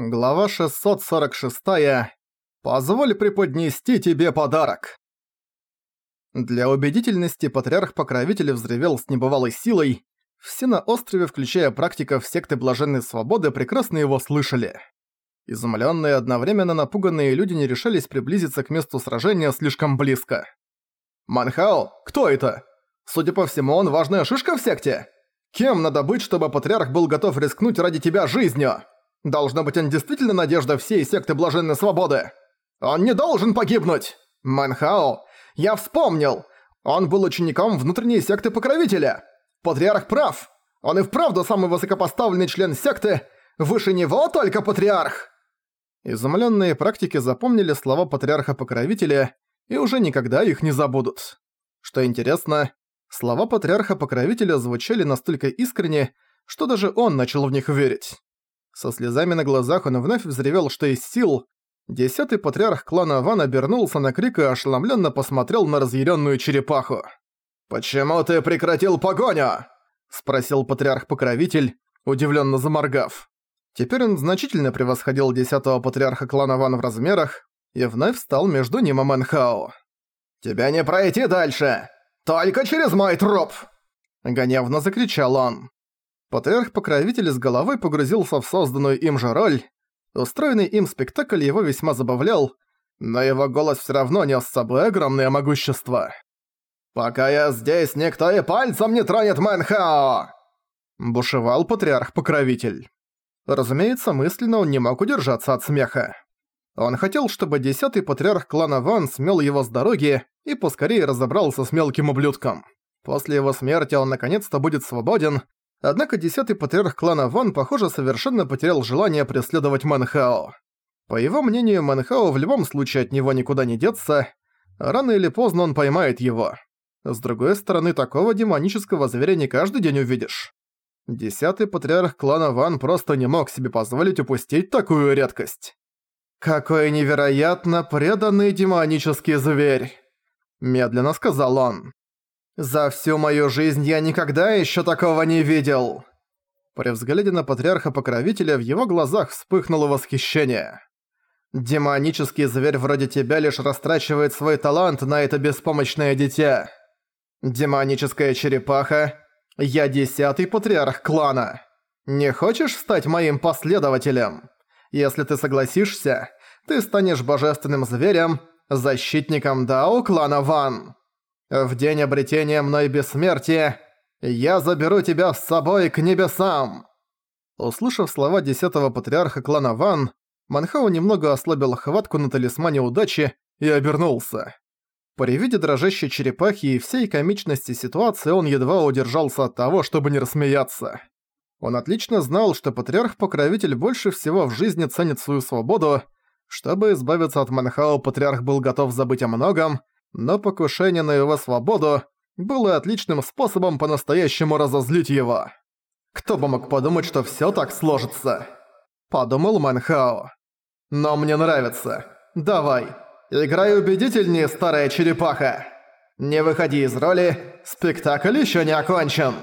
Глава 646. Позволь преподнести тебе подарок. Для убедительности патриарх-покровитель взревел с небывалой силой. Все на острове, включая практиков секты Блаженной Свободы, прекрасно его слышали. Изумлённые одновременно напуганные люди не решались приблизиться к месту сражения слишком близко. «Манхао, кто это? Судя по всему, он важная шишка в секте? Кем надо быть, чтобы патриарх был готов рискнуть ради тебя жизнью?» Должно быть, он действительно надежда всей секты Блаженной Свободы. Он не должен погибнуть! Манхао, я вспомнил! Он был учеником внутренней секты Покровителя. Патриарх прав. Он и вправду самый высокопоставленный член секты. Выше него только Патриарх. Изумленные практики запомнили слова Патриарха-Покровителя и уже никогда их не забудут. Что интересно, слова Патриарха-Покровителя звучали настолько искренне, что даже он начал в них верить. Со слезами на глазах он вновь взревел, что из сил. Десятый патриарх клана Ван обернулся на крик и ошеломленно посмотрел на разъяренную черепаху. «Почему ты прекратил погоню?» – спросил патриарх-покровитель, удивленно заморгав. Теперь он значительно превосходил десятого патриарха клана Ван в размерах и вновь встал между ним и Мэнхао. «Тебя не пройти дальше! Только через мой труп!» Гневно закричал он. Патриарх-покровитель с головой погрузился в созданную им же роль. Устроенный им спектакль его весьма забавлял, но его голос всё равно нес с собой огромное могущество. «Пока я здесь, никто и пальцем не тронет Мэнхао!» Бушевал патриарх-покровитель. Разумеется, мысленно он не мог удержаться от смеха. Он хотел, чтобы десятый патриарх клана Ван смел его с дороги и поскорее разобрался с мелким ублюдком. После его смерти он наконец-то будет свободен, Однако десятый патриарх клана Ван, похоже, совершенно потерял желание преследовать Манхао. По его мнению, Манхао в любом случае от него никуда не деться, рано или поздно он поймает его. С другой стороны, такого демонического зверя не каждый день увидишь. Десятый патриарх клана Ван просто не мог себе позволить упустить такую редкость. «Какой невероятно преданный демонический зверь!» Медленно сказал он. «За всю мою жизнь я никогда еще такого не видел!» При взгляде на патриарха-покровителя в его глазах вспыхнуло восхищение. «Демонический зверь вроде тебя лишь растрачивает свой талант на это беспомощное дитя. Демоническая черепаха, я десятый патриарх клана. Не хочешь стать моим последователем? Если ты согласишься, ты станешь божественным зверем, защитником Дао клана Ван». В день обретения мной бессмертия я заберу тебя с собой к небесам!» Услышав слова десятого патриарха клана Ван, Манхау немного ослабил хватку на талисмане удачи и обернулся. При виде дрожащей черепахи и всей комичности ситуации он едва удержался от того, чтобы не рассмеяться. Он отлично знал, что патриарх-покровитель больше всего в жизни ценит свою свободу. Чтобы избавиться от Манхао, патриарх был готов забыть о многом, но покушение на его свободу было отличным способом по-настоящему разозлить его. Кто бы мог подумать, что всё так сложится? Подумал Манхао. Но мне нравится. Давай, играй убедительнее, старая черепаха. Не выходи из роли, спектакль ещё не окончен.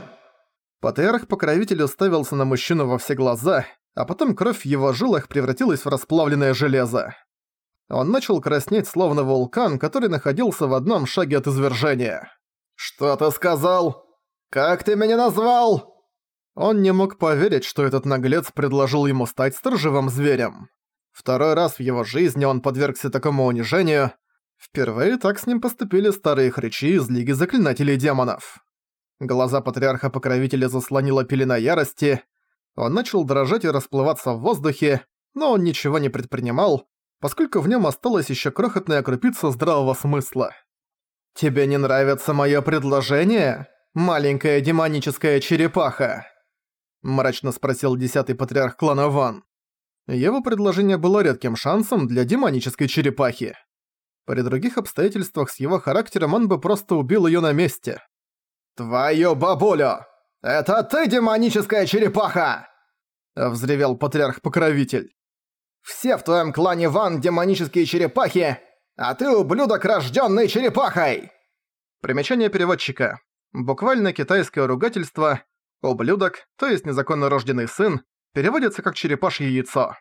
Патриарх-покровитель уставился на мужчину во все глаза, а потом кровь в его жилах превратилась в расплавленное железо. Он начал краснеть, словно вулкан, который находился в одном шаге от извержения. «Что ты сказал? Как ты меня назвал?» Он не мог поверить, что этот наглец предложил ему стать сторожевым зверем. Второй раз в его жизни он подвергся такому унижению. Впервые так с ним поступили старые хрычи из Лиги Заклинателей Демонов. Глаза патриарха-покровителя заслонила пелена ярости. Он начал дрожать и расплываться в воздухе, но он ничего не предпринимал, поскольку в нем осталась еще крохотная крупица здравого смысла. «Тебе не нравится мое предложение, маленькая демоническая черепаха?» мрачно спросил десятый патриарх клана Ван. Его предложение было редким шансом для демонической черепахи. При других обстоятельствах с его характером он бы просто убил ее на месте. «Твою бабулю! Это ты, демоническая черепаха!» Взревел патриарх-покровитель. Все в твоем клане Ван демонические черепахи, а ты ублюдок, рожденный черепахой!» Примечание переводчика. Буквально китайское ругательство «ублюдок», то есть незаконно рожденный сын, переводится как черепашье яйцо.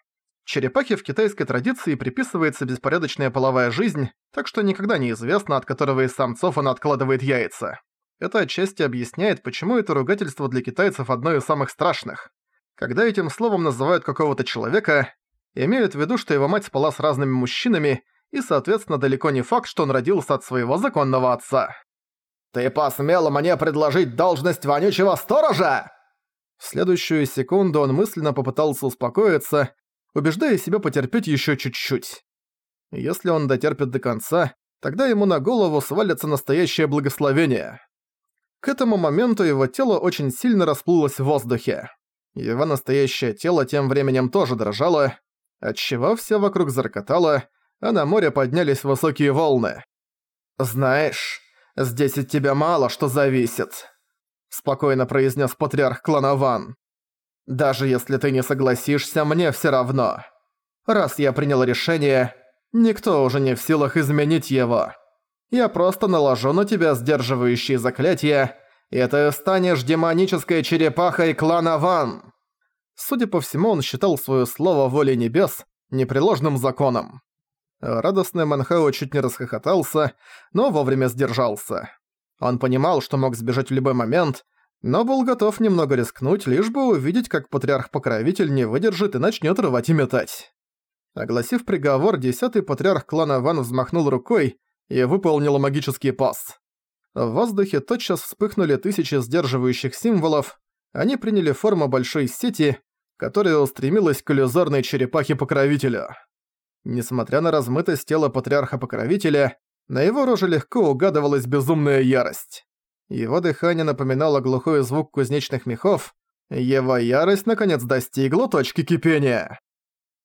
Черепахе в китайской традиции приписывается беспорядочная половая жизнь, так что никогда не известно, от которого из самцов она откладывает яйца. Это отчасти объясняет, почему это ругательство для китайцев одно из самых страшных. Когда этим словом называют какого-то человека, имеют в виду, что его мать спала с разными мужчинами, и, соответственно, далеко не факт, что он родился от своего законного отца. «Ты посмела мне предложить должность вонючего сторожа?» В следующую секунду он мысленно попытался успокоиться, убеждая себя потерпеть еще чуть-чуть. Если он дотерпит до конца, тогда ему на голову свалится настоящее благословение. К этому моменту его тело очень сильно расплылось в воздухе. Его настоящее тело тем временем тоже дрожало, отчего все вокруг зарокотало, а на море поднялись высокие волны. «Знаешь, здесь от тебя мало что зависит», — спокойно произнес патриарх клана Ван. Даже если ты не согласишься, мне все равно. Раз я принял решение, никто уже не в силах изменить его. Я просто наложу на тебя сдерживающие заклятия, и ты станешь демонической черепахой клана Ван. Судя по всему, он считал свое слово волей небес непреложным законом. Радостный Манхао чуть не расхохотался, но вовремя сдержался. Он понимал, что мог сбежать в любой момент, но был готов немного рискнуть, лишь бы увидеть, как патриарх-покровитель не выдержит и начнет рвать и метать. Огласив приговор, десятый патриарх клана Ван взмахнул рукой и выполнил магический пас. В воздухе тотчас вспыхнули тысячи сдерживающих символов, они приняли форму большой сети, которая устремилась к иллюзорной черепахе-покровителю. Несмотря на размытость тела патриарха-покровителя, на его роже легко угадывалась безумная ярость. Его дыхание напоминало глухой звук кузнечных мехов. Его ярость наконец достигла точки кипения.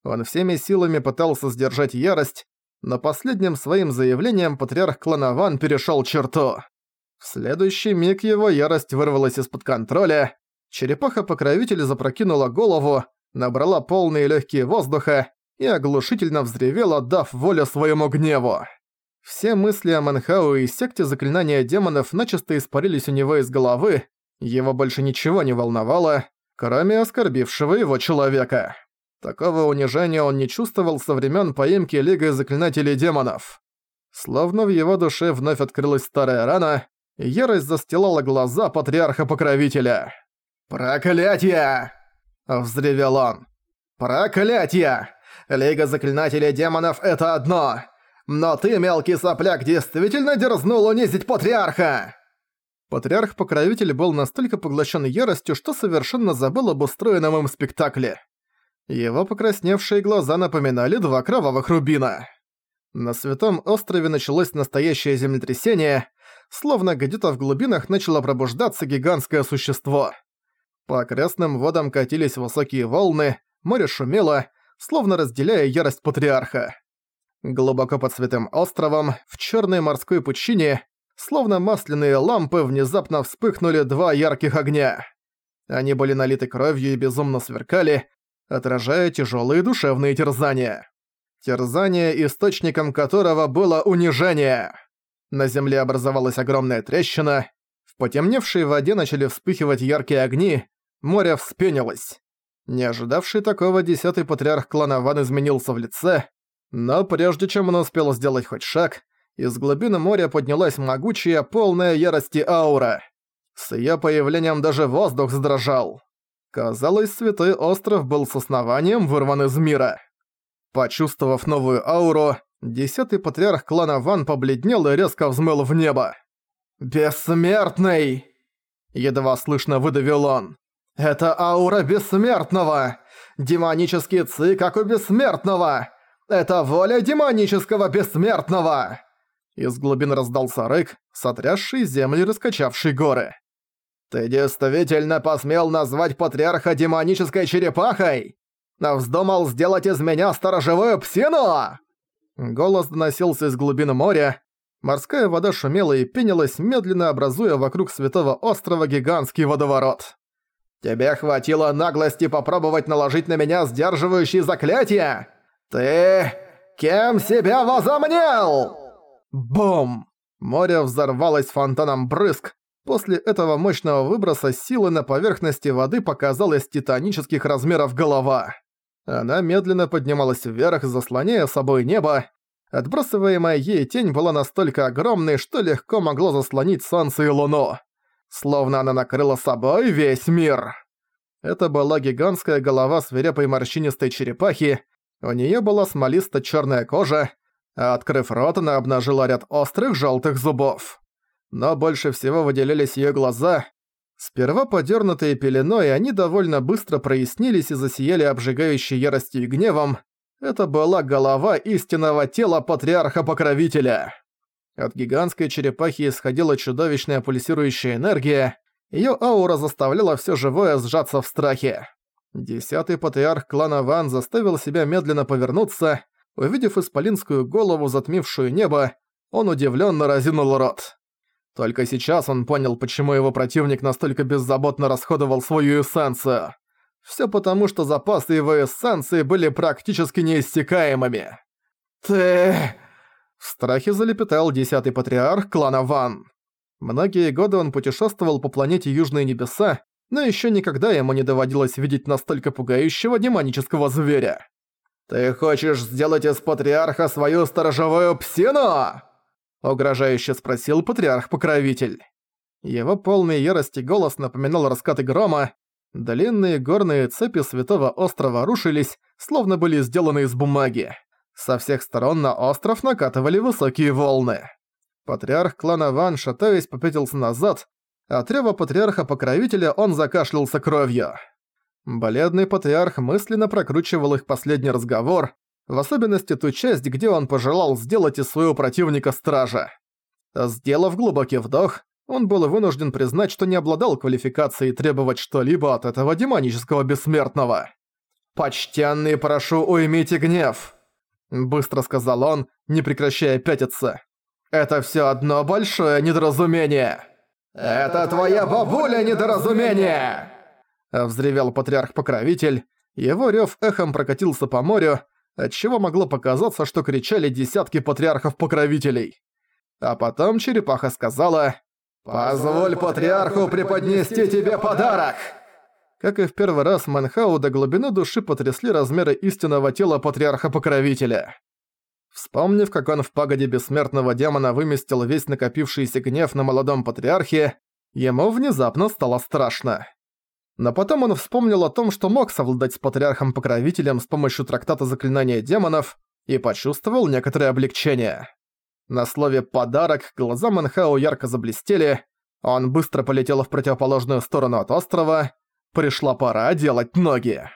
Он всеми силами пытался сдержать ярость, но последним своим заявлением патриарх клана Ван перешёл черту. В следующий миг его ярость вырвалась из-под контроля, черепаха-покровитель запрокинула голову, набрала полные легкие воздуха и оглушительно взревела, дав волю своему гневу. Все мысли о Манхау и секте заклинания демонов начисто испарились у него из головы, его больше ничего не волновало, кроме оскорбившего его человека. Такого унижения он не чувствовал со времен поимки Лигой Заклинателей Демонов. Словно в его душе вновь открылась старая рана, ярость застилала глаза Патриарха-Покровителя. «Проклятие!» – взревел он. «Проклятие! Лига Заклинателей Демонов – это одно! Но ты, мелкий сопляк, действительно дерзнул унизить патриарха!» Патриарх-покровитель был настолько поглощен яростью, что совершенно забыл об устроенном им спектакле. Его покрасневшие глаза напоминали два кровавых рубина. На Святом острове началось настоящее землетрясение, словно где-то в глубинах начало пробуждаться гигантское существо. По окрестным водам катились высокие волны, море шумело, словно разделяя ярость патриарха. Глубоко под Святым островом, в черной морской пучине, словно масляные лампы, внезапно вспыхнули два ярких огня. Они были налиты кровью и безумно сверкали, отражая тяжелые душевные терзания. Терзание, источником которого было унижение. На земле образовалась огромная трещина, в потемневшей воде начали вспыхивать яркие огни, море вспенилось. Не ожидавший такого десятый патриарх клана Ван изменился в лице, но прежде чем он успел сделать хоть шаг, из глубины моря поднялась могучая, полная ярости аура. С её появлением даже воздух задрожал. Казалось, Святой Остров был с основанием вырван из мира. Почувствовав новую ауру, десятый патриарх клана Ван побледнел и резко взмыл в небо. «Бессмертный!» Едва слышно выдавил он. «Это аура бессмертного! Демонический ци, как у бессмертного! Это воля демонического бессмертного!» Из глубин раздался рык, сотрясший земли, раскачавший горы. «Ты действительно посмел назвать патриарха демонической черепахой? Вздумал сделать из меня сторожевую псину?» Голос доносился из глубины моря. Морская вода шумела и пенилась, медленно образуя вокруг Святого Острова гигантский водоворот. «Тебе хватило наглости попробовать наложить на меня сдерживающие заклятия?» «Ты кем себя возомнил?» Бум! Море взорвалось фонтаном брызг. После этого мощного выброса силы на поверхности воды показалась титанических размеров голова. Она медленно поднималась вверх, заслоняя собой небо. Отбрасываемая ей тень была настолько огромной, что легко могло заслонить солнце и луну. Словно она накрыла собой весь мир. Это была гигантская голова свирепой морщинистой черепахи, у неё была смолисто-чёрная кожа, а открыв рот, она обнажила ряд острых жёлтых зубов. Но больше всего выделялись её глаза. Сперва подёрнутые пеленой, они довольно быстро прояснились и засияли обжигающей яростью и гневом. Это была голова истинного тела Патриарха-Покровителя. От гигантской черепахи исходила чудовищная пульсирующая энергия, её аура заставляла всё живое сжаться в страхе. Десятый патриарх клана Ван заставил себя медленно повернуться. Увидев исполинскую голову, затмившую небо, он удивленно разинул рот. Только сейчас он понял, почему его противник настолько беззаботно расходовал свою эссенцию. Всё потому, что запасы его эссенции были практически неиссякаемыми. «Ты...» В страхе залепетал десятый патриарх клана Ван. Многие годы он путешествовал по планете Южные Небеса, но ещё никогда ему не доводилось видеть настолько пугающего демонического зверя. «Ты хочешь сделать из патриарха свою сторожевую псину?» Угрожающе спросил патриарх-покровитель. Его полный ярости голос напоминал раскаты грома, длинные горные цепи Святого Острова рушились, словно были сделаны из бумаги. Со всех сторон на остров накатывали высокие волны. Патриарх клана Ван, шатаясь, попятился назад, от рева патриарха-покровителя он закашлялся кровью. Бледный патриарх мысленно прокручивал их последний разговор, в особенности ту часть, где он пожелал сделать из своего противника стража. Сделав глубокий вдох, он был вынужден признать, что не обладал квалификацией требовать что-либо от этого демонического бессмертного. «Почтенный, прошу, уймите гнев!» Быстро сказал он, не прекращая пятиться. «Это всё одно большое недоразумение!» «Это твоя бабуля недоразумение!» Взревел патриарх-покровитель, его рёв эхом прокатился по морю, отчего могло показаться, что кричали десятки патриархов-покровителей. А потом черепаха сказала «Позволь патриарху преподнести тебе подарок!» Как и в первый раз, Манхау до глубины души потрясли размеры истинного тела патриарха-покровителя. Вспомнив, как он в пагоде бессмертного демона выместил весь накопившийся гнев на молодом патриархе, ему внезапно стало страшно. Но потом он вспомнил о том, что мог совладать с патриархом-покровителем с помощью трактата заклинания демонов, и почувствовал некоторое облегчение. На слове «подарок» глаза Манхао ярко заблестели, он быстро полетел в противоположную сторону от острова, пришла пора делать ноги.